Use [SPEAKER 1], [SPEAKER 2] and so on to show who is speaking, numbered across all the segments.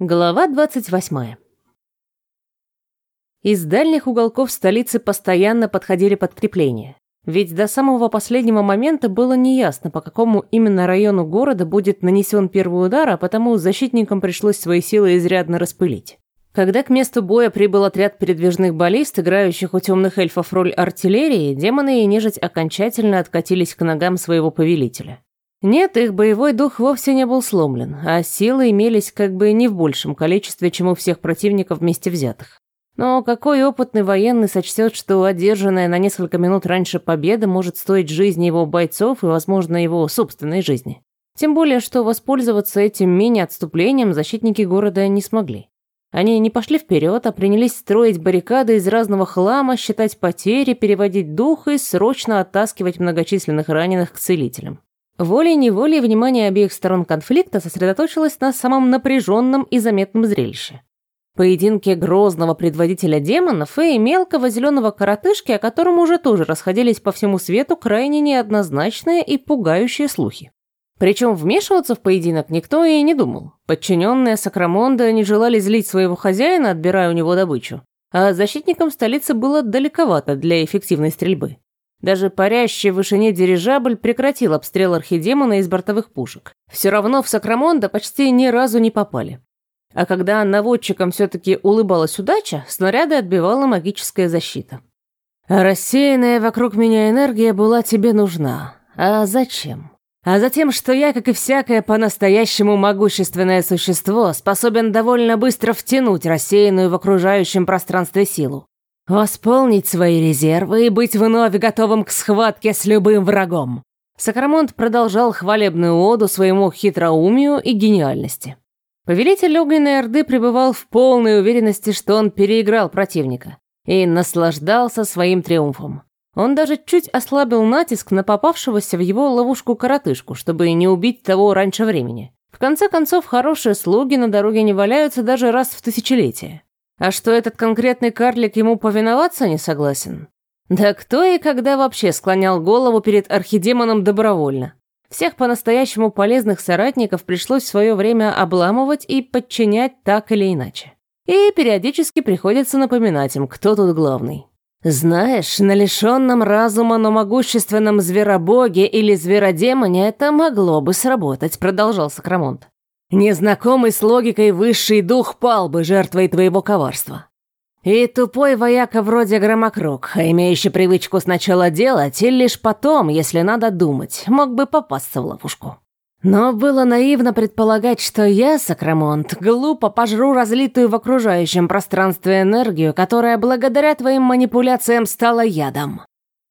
[SPEAKER 1] Глава 28. Из дальних уголков столицы постоянно подходили подкрепления. Ведь до самого последнего момента было неясно, по какому именно району города будет нанесен первый удар, а потому защитникам пришлось свои силы изрядно распылить. Когда к месту боя прибыл отряд передвижных баллист, играющих у темных эльфов роль артиллерии, демоны и нежить окончательно откатились к ногам своего повелителя. Нет, их боевой дух вовсе не был сломлен, а силы имелись как бы не в большем количестве, чем у всех противников вместе взятых. Но какой опытный военный сочтет, что одержанная на несколько минут раньше победа может стоить жизни его бойцов и, возможно, его собственной жизни? Тем более, что воспользоваться этим мини-отступлением защитники города не смогли. Они не пошли вперед, а принялись строить баррикады из разного хлама, считать потери, переводить дух и срочно оттаскивать многочисленных раненых к целителям. Волей-неволей внимание обеих сторон конфликта сосредоточилось на самом напряженном и заметном зрелище. Поединке грозного предводителя демонов и мелкого зеленого коротышки, о котором уже тоже расходились по всему свету крайне неоднозначные и пугающие слухи. Причем вмешиваться в поединок никто и не думал. Подчиненные Сакрамонда не желали злить своего хозяина, отбирая у него добычу, а защитникам столицы было далековато для эффективной стрельбы. Даже парящий в вышине дирижабль прекратил обстрел архидемона из бортовых пушек. Все равно в Сакрамонда почти ни разу не попали. А когда наводчикам все-таки улыбалась удача, снаряды отбивала магическая защита. «Рассеянная вокруг меня энергия была тебе нужна. А зачем?» А затем, что я, как и всякое по-настоящему могущественное существо, способен довольно быстро втянуть рассеянную в окружающем пространстве силу. Восполнить свои резервы и быть вновь готовым к схватке с любым врагом. Сакрамонт продолжал хвалебную оду своему хитроумию и гениальности. Повелитель огненной орды пребывал в полной уверенности, что он переиграл противника и наслаждался своим триумфом. Он даже чуть ослабил натиск на попавшегося в его ловушку коротышку, чтобы не убить того раньше времени. В конце концов, хорошие слуги на дороге не валяются даже раз в тысячелетие. А что этот конкретный карлик ему повиноваться не согласен? Да кто и когда вообще склонял голову перед архидемоном добровольно? Всех по-настоящему полезных соратников пришлось в свое время обламывать и подчинять так или иначе. И периодически приходится напоминать им, кто тут главный. Знаешь, на лишенном разума, но могущественном зверобоге или зверодемоне это могло бы сработать, продолжал Сакрамонт. Незнакомый с логикой высший дух пал бы жертвой твоего коварства. И тупой вояка вроде Громокруг, имеющий привычку сначала делать и лишь потом, если надо думать, мог бы попасться в ловушку. Но было наивно предполагать, что я, Сакрамонт, глупо пожру разлитую в окружающем пространстве энергию, которая благодаря твоим манипуляциям стала ядом.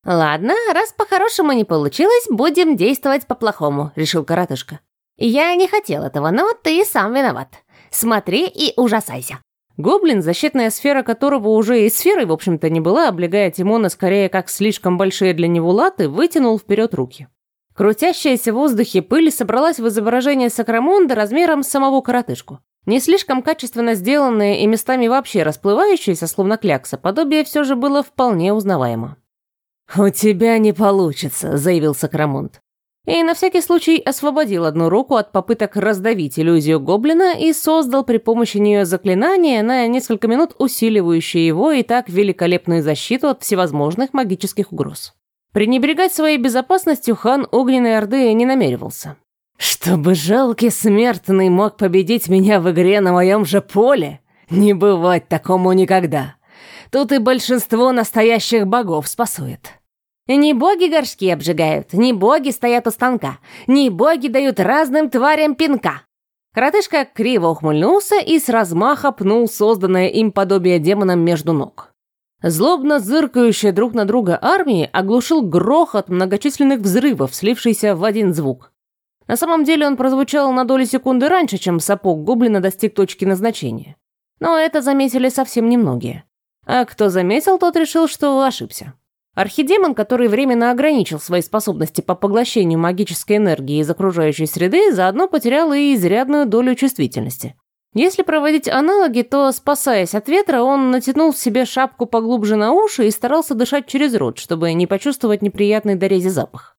[SPEAKER 1] «Ладно, раз по-хорошему не получилось, будем действовать по-плохому», — решил коротышка. «Я не хотел этого, но ты сам виноват. Смотри и ужасайся». Гоблин, защитная сфера которого уже и сферой, в общем-то, не была, облегая Тимона скорее как слишком большие для него латы, вытянул вперед руки. Крутящаяся в воздухе пыль собралась в изображение Сакрамонда размером с самого коротышку. Не слишком качественно сделанное и местами вообще расплывающееся, словно клякса, подобие все же было вполне узнаваемо. «У тебя не получится», — заявил Сакрамонт и на всякий случай освободил одну руку от попыток раздавить иллюзию гоблина и создал при помощи нее заклинание на несколько минут усиливающее его и так великолепную защиту от всевозможных магических угроз. Пренебрегать своей безопасностью хан Огненной Орды не намеревался. «Чтобы жалкий смертный мог победить меня в игре на моем же поле? Не бывать такому никогда. Тут и большинство настоящих богов спасует». Не боги горшки обжигают, не боги стоят у станка, не боги дают разным тварям пинка. Коротышка криво ухмыльнулся и с размаха пнул созданное им подобие демона между ног. Злобно зыркающая друг на друга армии оглушил грохот многочисленных взрывов, слившийся в один звук. На самом деле он прозвучал на долю секунды раньше, чем сапог гоблина достиг точки назначения. Но это заметили совсем немногие. А кто заметил, тот решил, что ошибся. Архидемон, который временно ограничил свои способности по поглощению магической энергии из окружающей среды, заодно потерял и изрядную долю чувствительности. Если проводить аналоги, то, спасаясь от ветра, он натянул себе шапку поглубже на уши и старался дышать через рот, чтобы не почувствовать неприятный дорезе запах.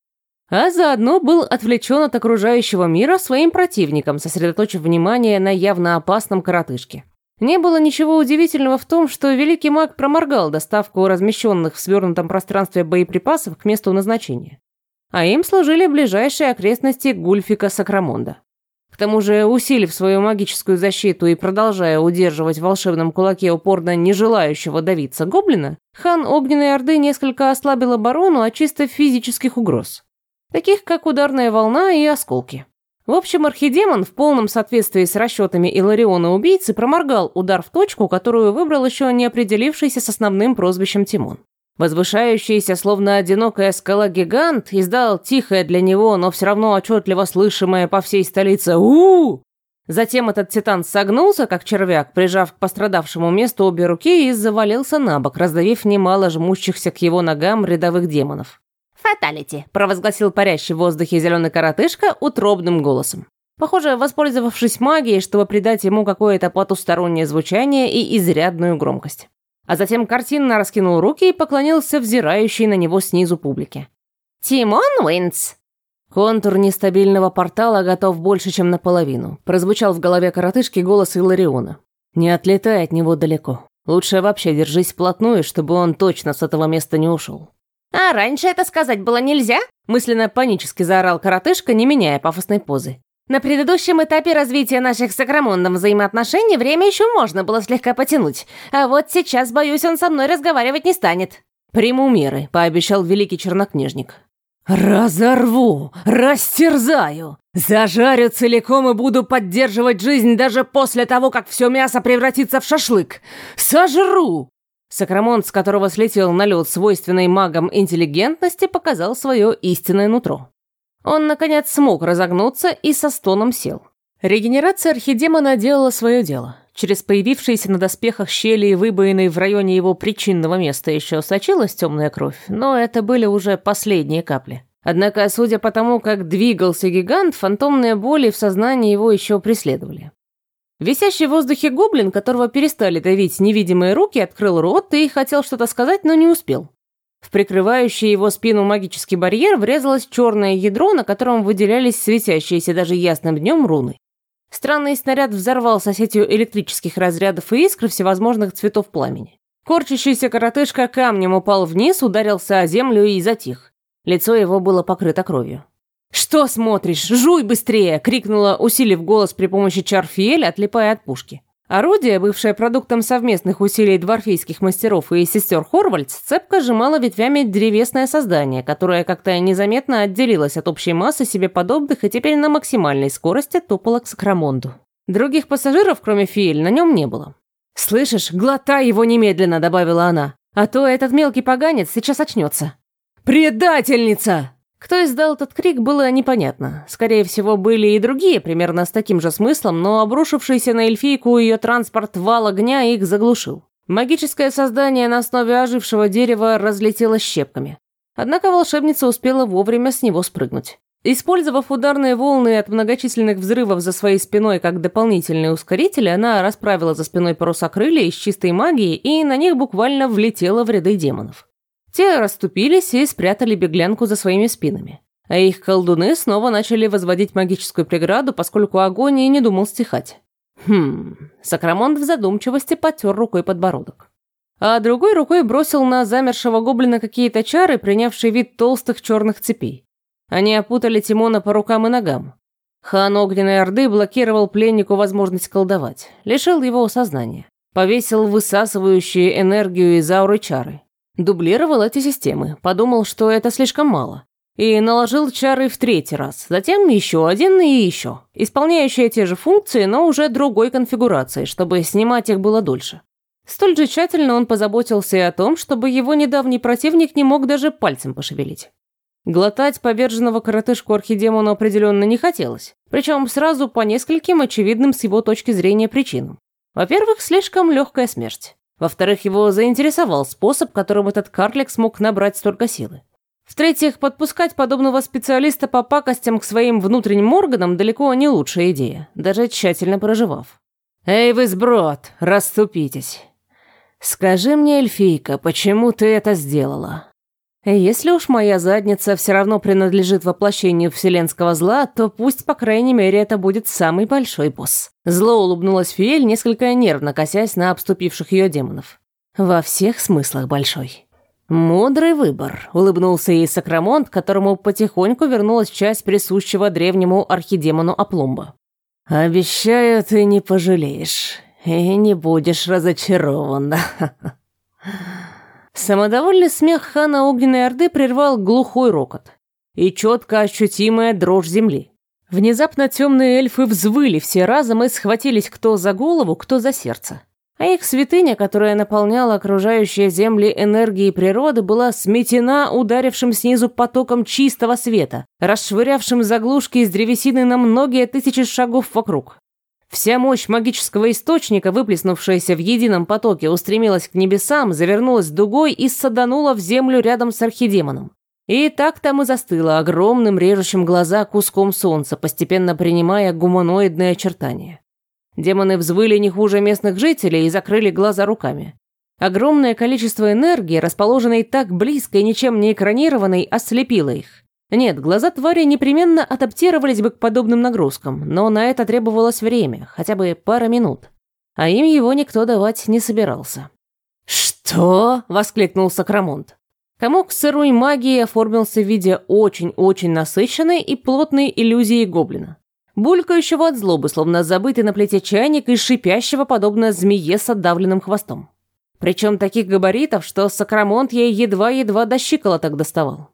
[SPEAKER 1] а заодно был отвлечен от окружающего мира своим противником, сосредоточив внимание на явно опасном коротышке. Не было ничего удивительного в том, что великий маг проморгал доставку размещенных в свернутом пространстве боеприпасов к месту назначения. А им служили ближайшие окрестности Гульфика Сакрамонда. К тому же, усилив свою магическую защиту и продолжая удерживать в волшебном кулаке упорно не желающего давиться гоблина, хан Огненной Орды несколько ослабил оборону от чисто физических угроз, таких как ударная волна и осколки. В общем, архидемон в полном соответствии с расчетами Илариона-убийцы проморгал удар в точку, которую выбрал еще не определившийся с основным прозвищем Тимон. Возвышающийся, словно одинокая скала-гигант, издал тихое для него, но все равно отчетливо слышимое по всей столице у, -у, Затем этот титан согнулся, как червяк, прижав к пострадавшему месту обе руки и завалился на бок, раздавив немало жмущихся к его ногам рядовых демонов.
[SPEAKER 2] «Fatality!» – провозгласил парящий в воздухе зеленый коротышка утробным голосом.
[SPEAKER 1] Похоже, воспользовавшись магией, чтобы придать ему какое-то потустороннее звучание и изрядную громкость. А затем картинно раскинул руки и поклонился взирающей на него снизу публике.
[SPEAKER 2] «Тимон Wins!»
[SPEAKER 1] Контур нестабильного портала готов больше, чем наполовину. Прозвучал в голове коротышки голос Илариона. «Не отлетай от него далеко. Лучше вообще держись вплотную, чтобы он точно с этого места не ушел.
[SPEAKER 2] «А раньше это сказать было нельзя?»
[SPEAKER 1] Мысленно панически заорал коротышка, не меняя пафосной позы.
[SPEAKER 2] «На предыдущем этапе развития наших с Сакрамондом взаимоотношений время еще можно было слегка потянуть, а вот сейчас, боюсь, он со мной разговаривать не станет».
[SPEAKER 1] «Приму меры», — пообещал великий чернокнижник.
[SPEAKER 3] «Разорву, растерзаю, зажарю целиком и буду поддерживать жизнь даже после того, как все мясо превратится в шашлык. Сожру!»
[SPEAKER 1] Сакрамонт, с которого слетел налет свойственной магам интеллигентности, показал свое истинное нутро. Он, наконец, смог разогнуться и со стоном сел. Регенерация архидемона делала свое дело. Через появившиеся на доспехах щели и выбоины в районе его причинного места еще сочилась темная кровь, но это были уже последние капли. Однако, судя по тому, как двигался гигант, фантомные боли в сознании его еще преследовали. Висящий в воздухе гоблин, которого перестали давить невидимые руки, открыл рот и хотел что-то сказать, но не успел. В прикрывающий его спину магический барьер врезалось черное ядро, на котором выделялись светящиеся даже ясным днем руны. Странный снаряд взорвался сетью электрических разрядов и искр всевозможных цветов пламени. Корчащийся коротышка камнем упал вниз, ударился о землю и затих. Лицо его было покрыто кровью. «Что смотришь? Жуй быстрее!» — крикнула, усилив голос при помощи чарфиэля, отлипая от пушки. Орудие, бывшее продуктом совместных усилий дворфийских мастеров и сестер Хорвальдс, цепко сжимало ветвями древесное создание, которое как-то незаметно отделилось от общей массы себе подобных и теперь на максимальной скорости топало к Сакрамонду. Других пассажиров, кроме Фиэль, на нем не было. «Слышишь, глотай его немедленно», — добавила она, «а то этот мелкий поганец сейчас очнется». «Предательница!» Кто издал этот крик, было непонятно. Скорее всего, были и другие, примерно с таким же смыслом, но обрушившийся на эльфийку ее транспорт вал огня их заглушил. Магическое создание на основе ожившего дерева разлетелось щепками. Однако волшебница успела вовремя с него спрыгнуть. Использовав ударные волны от многочисленных взрывов за своей спиной как дополнительные ускорители, она расправила за спиной паруса крылья из чистой магии и на них буквально влетела в ряды демонов. Те расступились и спрятали беглянку за своими спинами. А их колдуны снова начали возводить магическую преграду, поскольку огонь и не думал стихать. Хм, Сакрамонт в задумчивости потер рукой подбородок. А другой рукой бросил на замершего гоблина какие-то чары, принявшие вид толстых черных цепей. Они опутали Тимона по рукам и ногам. Хан Огненной Орды блокировал пленнику возможность колдовать, лишил его сознания, повесил высасывающие энергию из ауры чары, Дублировал эти системы, подумал, что это слишком мало. И наложил чары в третий раз, затем еще один и еще, исполняющие те же функции, но уже другой конфигурации, чтобы снимать их было дольше. Столь же тщательно он позаботился и о том, чтобы его недавний противник не мог даже пальцем пошевелить. Глотать поверженного коротышку архидемону определенно не хотелось, причем сразу по нескольким очевидным с его точки зрения причинам. Во-первых, слишком легкая смерть. Во-вторых, его заинтересовал способ, которым этот карлик смог набрать столько силы. В-третьих, подпускать подобного специалиста по пакостям к своим внутренним органам далеко не лучшая идея, даже тщательно проживав. «Эй вы, сброд, расступитесь. Скажи мне, эльфийка, почему ты это сделала?» Если уж моя задница все равно принадлежит воплощению вселенского зла, то пусть, по крайней мере, это будет самый большой босс. Зло улыбнулась Фиэль, несколько нервно косясь на обступивших ее демонов. Во всех смыслах большой. Мудрый выбор, улыбнулся ей Сакрамонт, которому потихоньку вернулась часть присущего древнему архидемону Апломба. Обещаю, ты не пожалеешь и не будешь разочарована. Самодовольный смех хана Огненной Орды прервал глухой рокот и четко ощутимая дрожь земли. Внезапно темные эльфы взвыли все разом и схватились кто за голову, кто за сердце. А их святыня, которая наполняла окружающие земли энергией природы, была сметена ударившим снизу потоком чистого света, расшвырявшим заглушки из древесины на многие тысячи шагов вокруг. Вся мощь магического источника, выплеснувшаяся в едином потоке, устремилась к небесам, завернулась дугой и саданула в землю рядом с архидемоном. И так там и застыла огромным режущим глаза куском солнца, постепенно принимая гуманоидные очертания. Демоны взвыли не хуже местных жителей и закрыли глаза руками. Огромное количество энергии, расположенной так близко и ничем не экранированной, ослепило их. Нет, глаза твари непременно адаптировались бы к подобным нагрузкам, но на это требовалось время, хотя бы пара минут. А им его никто давать не собирался. «Что?» — воскликнул Сакрамонт. Комок сырой магии оформился в виде очень-очень насыщенной и плотной иллюзии гоблина. Булькающего от злобы, словно забытый на плите чайник и шипящего, подобно змее с отдавленным хвостом. Причем таких габаритов, что Сакрамонт ей едва-едва до щиколоток доставал.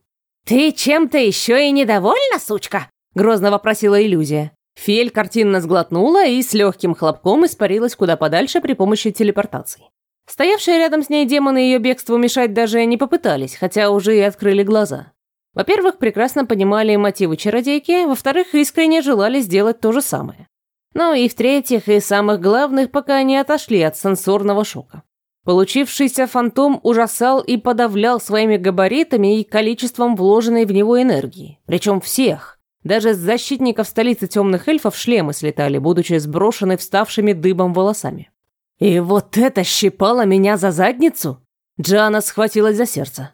[SPEAKER 2] «Ты чем-то еще и недовольна, сучка?» — грозно вопросила иллюзия.
[SPEAKER 1] Фель картинно сглотнула и с легким хлопком испарилась куда подальше при помощи телепортации. Стоявшие рядом с ней демоны ее бегству мешать даже не попытались, хотя уже и открыли глаза. Во-первых, прекрасно понимали мотивы чародейки, во-вторых, искренне желали сделать то же самое. Ну и в-третьих, и самых главных, пока не отошли от сенсорного шока. Получившийся фантом ужасал и подавлял своими габаритами и количеством вложенной в него энергии. Причем всех. Даже с защитников столицы темных эльфов шлемы слетали, будучи сброшены вставшими дыбом волосами. И вот это щипало меня за задницу? Джана схватилась за сердце.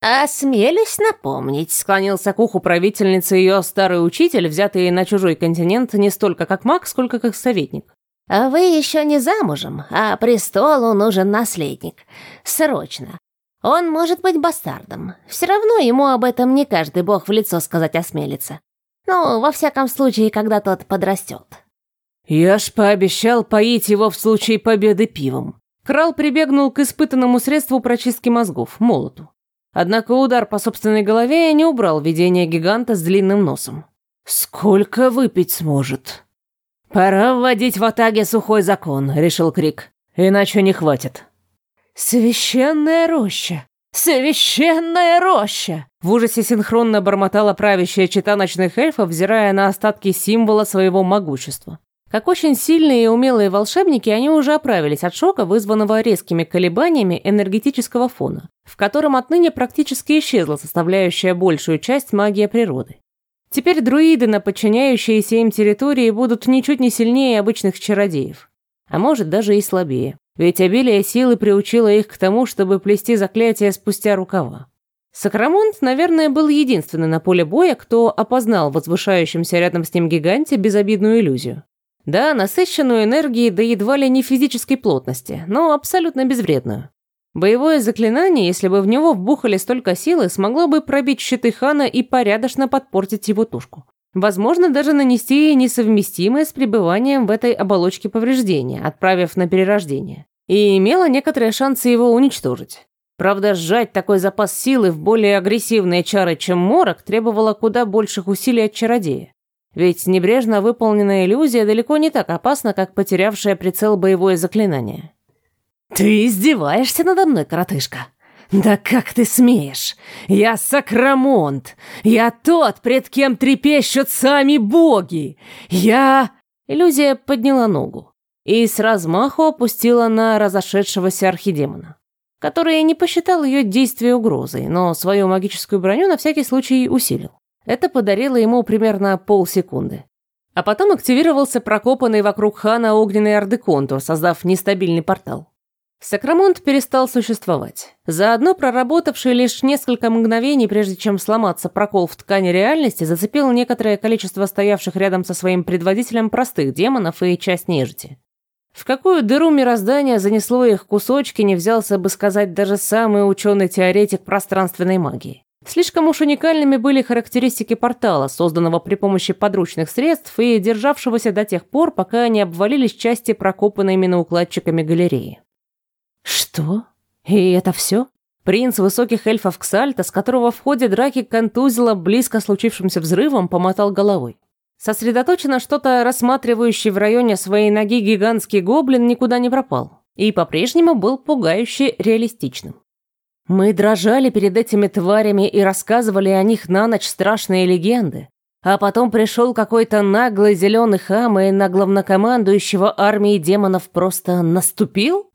[SPEAKER 2] «Осмелюсь напомнить», —
[SPEAKER 1] склонился к уху правительницы ее старый учитель, взятый на чужой континент не столько как маг, сколько как советник.
[SPEAKER 2] А вы еще не замужем, а престолу нужен наследник. Срочно. Он может быть бастардом. Все равно ему об этом не каждый бог в лицо сказать осмелится. Ну, во всяком случае, когда тот подрастет.
[SPEAKER 1] Я ж пообещал поить его в случае победы пивом. Крал прибегнул к испытанному средству прочистки мозгов, молоту. Однако удар по собственной голове не убрал видение гиганта с длинным носом. «Сколько выпить сможет?» «Пора вводить в Атаге сухой закон», — решил Крик. «Иначе не хватит». «Священная роща! Священная роща!» В ужасе синхронно бормотала правящая чита ночных эльфов, взирая на остатки символа своего могущества. Как очень сильные и умелые волшебники, они уже оправились от шока, вызванного резкими колебаниями энергетического фона, в котором отныне практически исчезла составляющая большую часть магии природы. Теперь друиды на подчиняющиеся им территории будут ничуть не сильнее обычных чародеев. А может, даже и слабее. Ведь обилие силы приучило их к тому, чтобы плести заклятия спустя рукава. Сакрамонт, наверное, был единственный на поле боя, кто опознал возвышающемся рядом с ним гиганте безобидную иллюзию. Да, насыщенную энергией до едва ли не физической плотности, но абсолютно безвредную. Боевое заклинание, если бы в него вбухали столько силы, смогло бы пробить щиты хана и порядочно подпортить его тушку. Возможно, даже нанести ей несовместимое с пребыванием в этой оболочке повреждения, отправив на перерождение. И имело некоторые шансы его уничтожить. Правда, сжать такой запас силы в более агрессивные чары, чем морок, требовало куда больших усилий от чародея. Ведь небрежно выполненная иллюзия далеко не так опасна, как потерявшая прицел боевое заклинание. «Ты издеваешься надо мной, коротышка?» «Да как ты смеешь? Я Сакрамонт! Я тот, пред кем трепещут сами боги! Я...» Иллюзия подняла ногу и с размаху опустила на разошедшегося архидемона, который не посчитал ее действия угрозой, но свою магическую броню на всякий случай усилил. Это подарило ему примерно полсекунды. А потом активировался прокопанный вокруг хана огненный орды контур, создав нестабильный портал. Сакрамонт перестал существовать. Заодно проработавший лишь несколько мгновений, прежде чем сломаться прокол в ткани реальности, зацепил некоторое количество стоявших рядом со своим предводителем простых демонов и часть нежити. В какую дыру мироздания занесло их кусочки, не взялся бы сказать даже самый ученый-теоретик пространственной магии. Слишком уж уникальными были характеристики портала, созданного при помощи подручных средств и державшегося до тех пор, пока не обвалились части, прокопанные миноукладчиками галереи. Что? И это все? Принц высоких эльфов Ксальта, с которого в ходе драки контузило близко случившимся взрывом, помотал головой. Сосредоточенно что-то рассматривающий в районе своей ноги гигантский гоблин никуда не пропал и по-прежнему был пугающе реалистичным. Мы дрожали перед этими тварями и рассказывали о них на ночь страшные легенды, а потом пришел какой-то наглый зеленый хам и на главнокомандующего армии демонов просто наступил?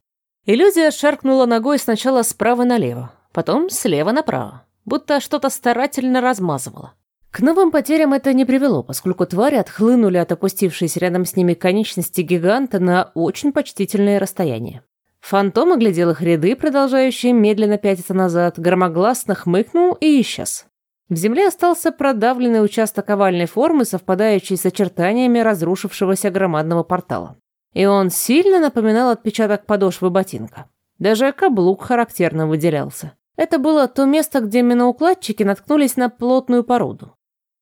[SPEAKER 1] Иллюзия шаркнула ногой сначала справа налево, потом слева направо, будто что-то старательно размазывала. К новым потерям это не привело, поскольку твари отхлынули от опустившейся рядом с ними конечности гиганта на очень почтительное расстояние. Фантом оглядел их ряды, продолжающие медленно пятиться назад, громогласно хмыкнул и исчез. В земле остался продавленный участок овальной формы, совпадающий с очертаниями разрушившегося громадного портала и он сильно напоминал отпечаток подошвы ботинка. Даже каблук характерно выделялся. Это было то место, где миноукладчики наткнулись на плотную породу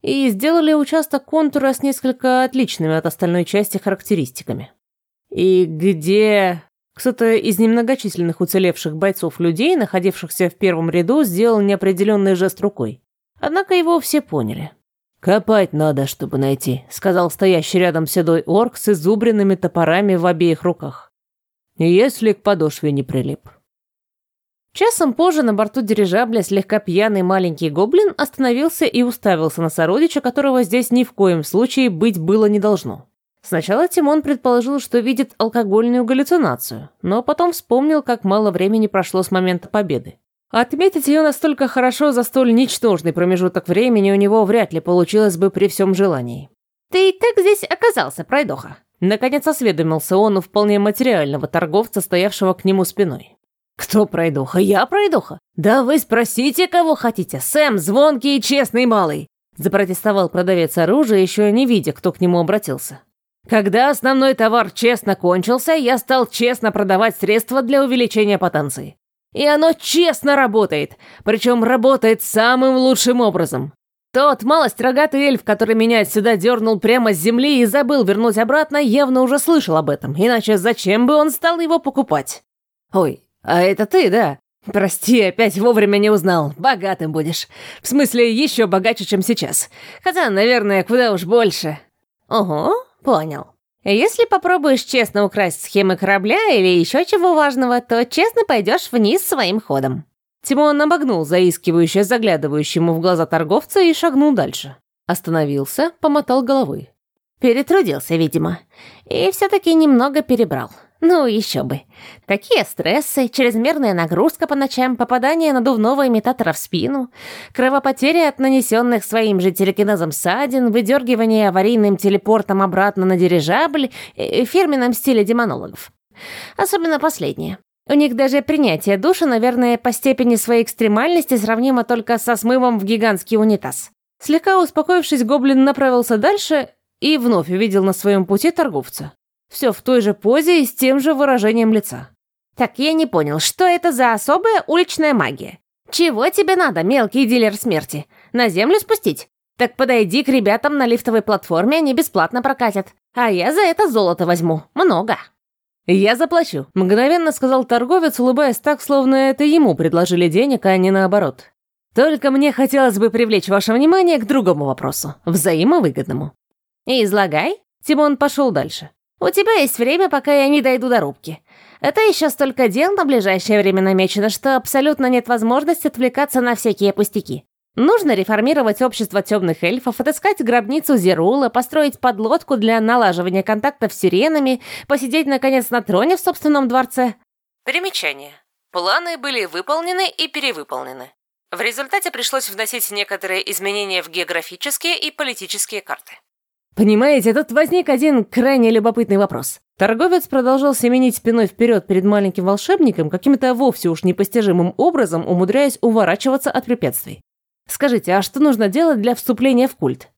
[SPEAKER 1] и сделали участок контура с несколько отличными от остальной части характеристиками. И где кто-то из немногочисленных уцелевших бойцов людей, находившихся в первом ряду, сделал неопределенный жест рукой. Однако его все поняли. «Копать надо, чтобы найти», — сказал стоящий рядом седой орк с изубренными топорами в обеих руках. «Если к подошве не прилип». Часом позже на борту дирижабля слегка пьяный маленький гоблин остановился и уставился на сородича, которого здесь ни в коем случае быть было не должно. Сначала Тимон предположил, что видит алкогольную галлюцинацию, но потом вспомнил, как мало времени прошло с момента победы. Отметить ее настолько хорошо за столь ничтожный промежуток времени у него вряд ли получилось бы при всем желании.
[SPEAKER 2] «Ты как здесь оказался, пройдоха?»
[SPEAKER 1] Наконец осведомился он у вполне материального торговца, стоявшего к нему спиной. «Кто пройдоха? Я пройдоха? Да вы спросите, кого хотите. Сэм, звонкий и честный малый!» Запротестовал продавец оружия, еще не видя, кто к нему обратился. «Когда основной товар честно кончился, я стал честно продавать средства для увеличения потенции. И оно честно работает, причем работает самым лучшим образом. Тот малость рогатый эльф, который меня сюда дернул прямо с земли и забыл вернуть обратно, явно уже слышал об этом, иначе зачем бы он стал его покупать? Ой, а это ты, да? Прости, опять вовремя не узнал. Богатым будешь. В смысле, еще богаче, чем сейчас. Хотя, наверное, куда уж больше.
[SPEAKER 2] Ого, понял. Если попробуешь честно украсть схемы корабля или еще чего важного, то честно пойдешь вниз своим ходом».
[SPEAKER 1] Тимон обогнул заискивающе заглядывающему в глаза торговца и шагнул дальше. Остановился, помотал головой.
[SPEAKER 2] Перетрудился, видимо. И все-таки немного перебрал. Ну, еще бы. Такие стрессы, чрезмерная нагрузка по ночам, попадание надувного имитатора в спину, кровопотери от нанесенных своим же телекинезом ссадин, выдергивание аварийным телепортом обратно на дирижабль в фирменном стиле демонологов. Особенно последнее. У них даже принятие душа, наверное, по степени своей экстремальности сравнимо только со смывом в гигантский унитаз.
[SPEAKER 1] Слегка успокоившись, гоблин направился дальше и вновь увидел на своем пути торговца. Все в той же позе и с тем же выражением лица.
[SPEAKER 2] «Так я не понял, что это за особая уличная магия? Чего тебе надо, мелкий дилер смерти? На землю спустить? Так подойди к ребятам на лифтовой платформе, они бесплатно прокатят. А я за это золото возьму. Много».
[SPEAKER 1] «Я заплачу», — мгновенно сказал торговец, улыбаясь так, словно это ему предложили денег, а не наоборот. «Только мне хотелось бы привлечь ваше внимание к другому вопросу, взаимовыгодному».
[SPEAKER 2] «Излагай».
[SPEAKER 1] Тимон пошел дальше.
[SPEAKER 2] У тебя есть время, пока я не дойду до рубки. Это еще столько дел на ближайшее время намечено, что абсолютно нет возможности отвлекаться на всякие пустяки. Нужно реформировать общество темных эльфов, отыскать гробницу Зерула, построить подлодку для налаживания контактов с сиренами, посидеть, наконец, на троне в собственном дворце.
[SPEAKER 1] Примечание. Планы были выполнены и перевыполнены. В результате пришлось вносить некоторые изменения в географические и политические карты. Понимаете, тут возник один крайне любопытный вопрос. Торговец продолжал семенить спиной вперед перед маленьким волшебником, каким-то вовсе уж непостижимым образом умудряясь уворачиваться от препятствий. «Скажите, а что нужно делать для вступления в культ?»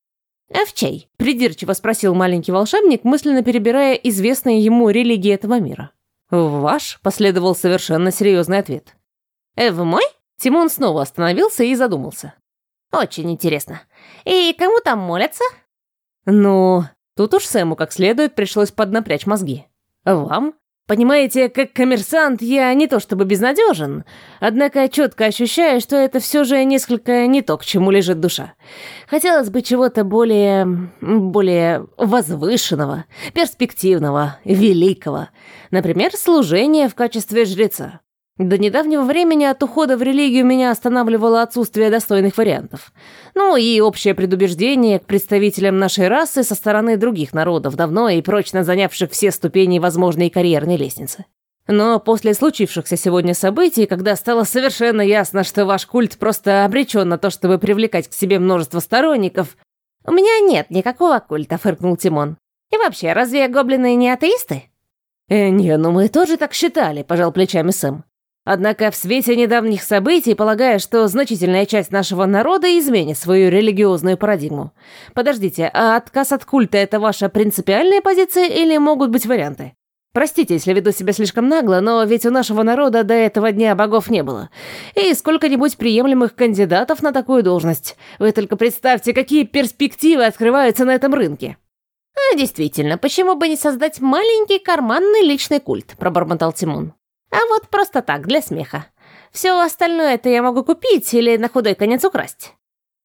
[SPEAKER 2] «А в чей?»
[SPEAKER 1] – придирчиво спросил маленький волшебник, мысленно перебирая известные ему религии этого мира. «В ваш?» – последовал совершенно серьезный ответ.
[SPEAKER 2] «Э, «В мой?»
[SPEAKER 1] Тимон снова остановился и задумался.
[SPEAKER 2] «Очень интересно. И кому там молятся?»
[SPEAKER 1] «Ну, тут уж Сэму как следует пришлось поднапрячь мозги. Вам? Понимаете, как коммерсант я не то чтобы безнадежен, однако четко ощущаю, что это все же несколько не то, к чему лежит душа. Хотелось бы чего-то более... более возвышенного, перспективного, великого. Например, служение в качестве жреца. До недавнего времени от ухода в религию меня останавливало отсутствие достойных вариантов. Ну и общее предубеждение к представителям нашей расы со стороны других народов, давно и прочно занявших все ступени возможной карьерной лестницы. Но после случившихся сегодня событий, когда стало совершенно ясно, что ваш культ просто обречен на то, чтобы привлекать к себе множество сторонников...
[SPEAKER 2] «У меня нет никакого культа», — фыркнул Тимон. «И вообще, разве гоблины не атеисты?»
[SPEAKER 1] «Э, не, ну мы тоже так считали», — пожал плечами Сэм. Однако в свете недавних событий полагаю, что значительная часть нашего народа изменит свою религиозную парадигму. Подождите, а отказ от культа – это ваша принципиальная позиция или могут быть варианты? Простите, если веду себя слишком нагло, но ведь у нашего народа до этого дня богов не было. И сколько-нибудь приемлемых кандидатов на такую должность. Вы только представьте, какие перспективы открываются на этом рынке.
[SPEAKER 2] «А действительно, почему бы не создать маленький карманный личный культ?» – пробормотал Тимон. А вот просто так, для смеха. Все остальное это я могу купить или на худой конец украсть.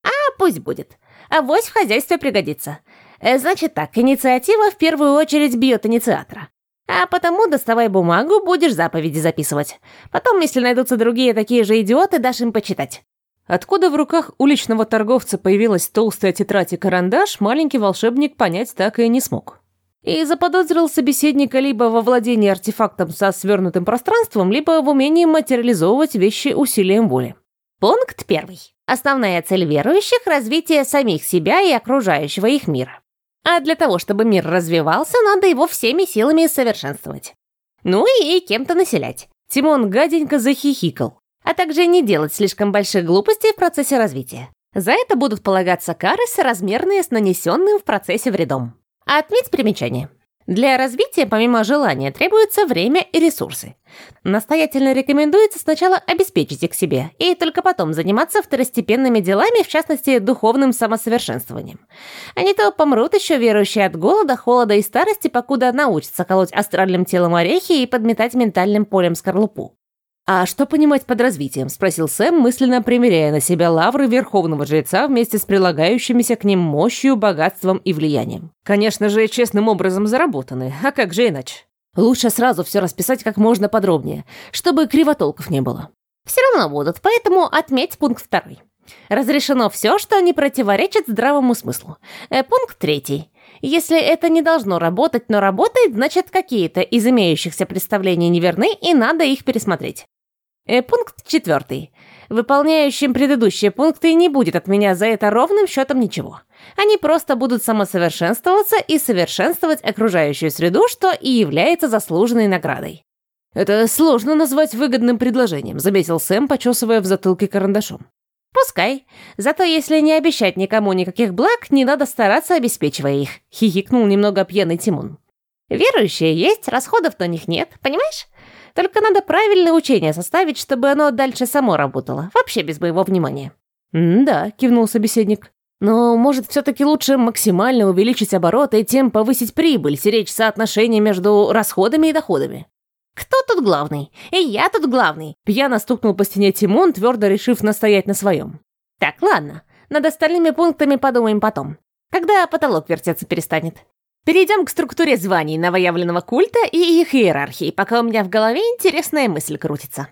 [SPEAKER 2] А пусть будет. Авось в хозяйстве пригодится. Э, значит так, инициатива в первую очередь бьет инициатора. А потому доставай бумагу, будешь заповеди записывать. Потом, если найдутся другие такие же идиоты, дашь им почитать.
[SPEAKER 1] Откуда в руках уличного торговца появилась толстая тетрадь и карандаш, маленький волшебник понять так и не смог и заподозрил собеседника либо во владении артефактом со свернутым пространством, либо в умении материализовывать вещи усилием воли.
[SPEAKER 2] Пункт первый. Основная цель верующих – развитие самих себя и окружающего их мира. А для того, чтобы мир развивался, надо его всеми силами совершенствовать. Ну и кем-то населять.
[SPEAKER 1] Тимон гаденько захихикал.
[SPEAKER 2] А также не делать слишком больших глупостей в процессе развития. За это будут полагаться кары, соразмерные с нанесенным в процессе вредом. А отметь примечание. Для развития, помимо желания, требуется время и ресурсы. Настоятельно рекомендуется сначала обеспечить их себе, и только потом заниматься второстепенными делами, в частности, духовным самосовершенствованием. А не то помрут еще верующие от голода, холода и старости, покуда научатся колоть астральным телом орехи и подметать ментальным полем скорлупу.
[SPEAKER 1] «А что понимать под развитием?» – спросил Сэм, мысленно примеряя на себя лавры верховного жреца вместе с прилагающимися к ним мощью, богатством и влиянием. Конечно же, честным образом заработаны, а как же иначе? Лучше сразу все расписать как можно подробнее, чтобы кривотолков не было.
[SPEAKER 2] Все равно будут, поэтому отметь пункт второй. Разрешено все, что не противоречит здравому смыслу. Э, пункт третий. Если это не должно работать, но работает, значит, какие-то из имеющихся представлений неверны, и надо их пересмотреть. Э, пункт четвертый. Выполняющим предыдущие пункты не будет от меня за это ровным счетом ничего. Они просто будут самосовершенствоваться и совершенствовать окружающую среду, что и является заслуженной наградой.
[SPEAKER 1] «Это сложно назвать выгодным предложением», — заметил Сэм, почесывая в затылке карандашом.
[SPEAKER 2] «Пускай. Зато если не обещать никому никаких благ, не надо стараться, обеспечивая их», — хихикнул немного пьяный Тимон. «Верующие есть, расходов на них нет, понимаешь? Только надо правильное учение составить, чтобы оно дальше само работало, вообще без моего внимания».
[SPEAKER 1] «Да», — кивнул собеседник. «Но, может, все-таки лучше максимально увеличить обороты и тем повысить прибыль, стеречь соотношение между расходами и доходами?»
[SPEAKER 2] «Кто тут главный? И я тут главный!»
[SPEAKER 1] Пьяно стукнул по стене Тимон, твердо решив настоять на своем.
[SPEAKER 2] «Так, ладно. Над остальными пунктами подумаем потом. Когда потолок вертеться перестанет. Перейдем к структуре званий новоявленного культа и их иерархии, пока у меня в голове интересная мысль крутится.